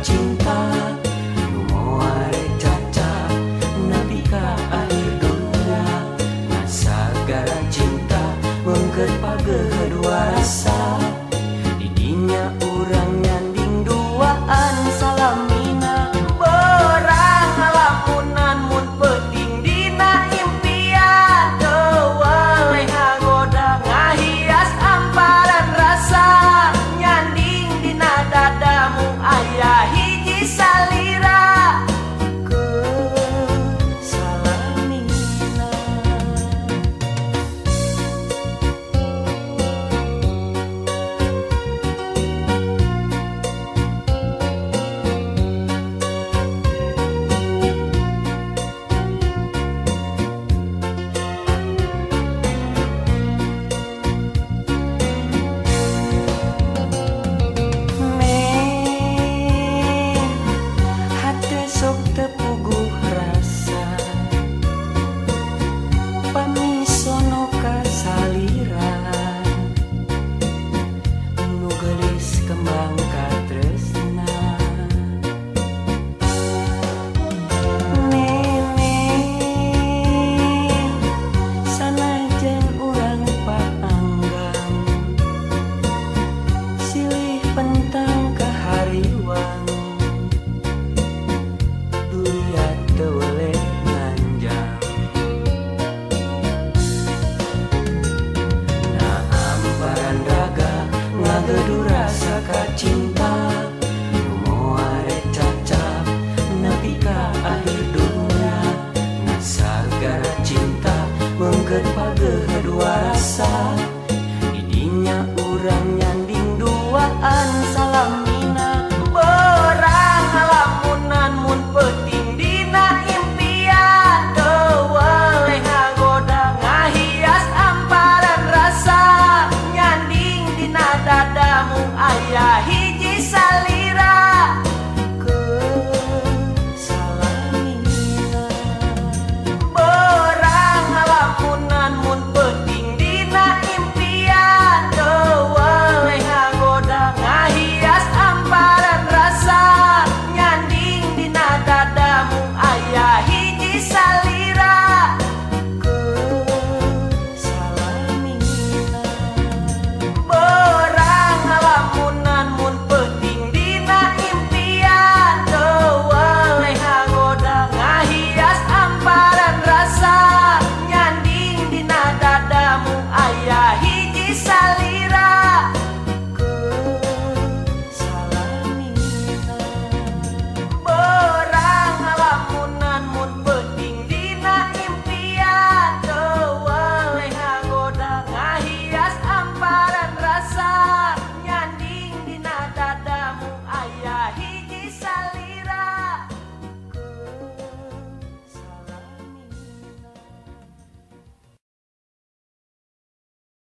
cinta. Numoai caca Nabi ka akhir dunia. Masa gara cinta Mengker pageudua rasa one.